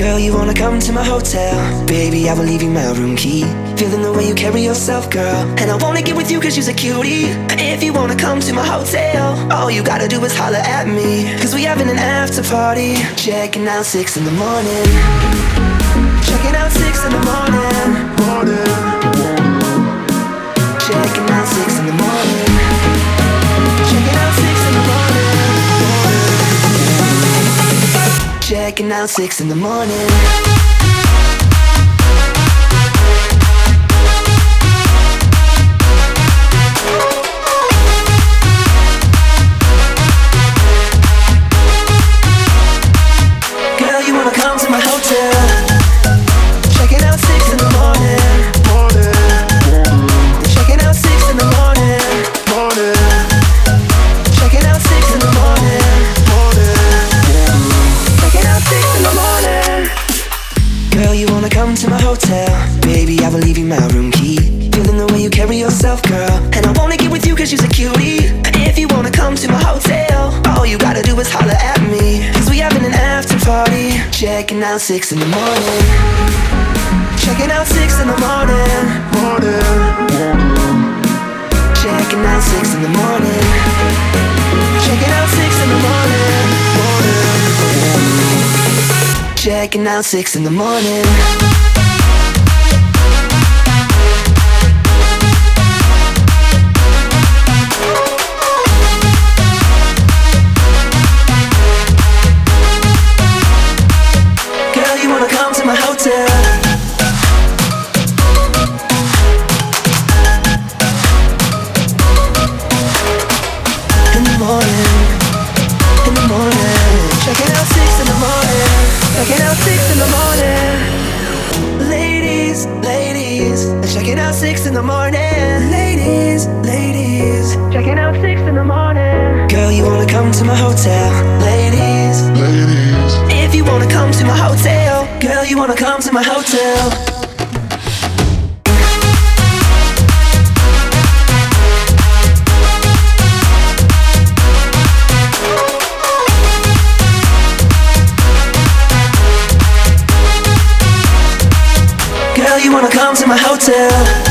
you wanna come to my hotel? Baby, I will leave you my room key. Feeling the way you carry yourself, girl. And I wanna get with you cause you're a cutie. If you wanna come to my hotel, all you gotta do is holler at me. Cause we having an after party. Checking out six in the morning. Checking out six in the morning. Morning. Checking out six in the morning. Out six in the morning. To my hotel? Baby, I will leave you my room key. Feeling the way you carry yourself, girl. And I wanna get with you cause you're a cutie. If you wanna come to my hotel, all you gotta do is holler at me. Cause we having an after party. Checking out six in the morning. Checking out six in the morning. Morning. Checking out six in the morning. Checking out six in the morning. morning. Checking out six in the morning. My hotel? In the morning, in the morning, checking out six in the morning, checking out six in the morning. Ladies, ladies, checking out six in the morning. Ladies, ladies, checking out six in the morning. Girl, you wanna come to my hotel? Wanna come to my hotel. Girl, you wanna come to my hotel?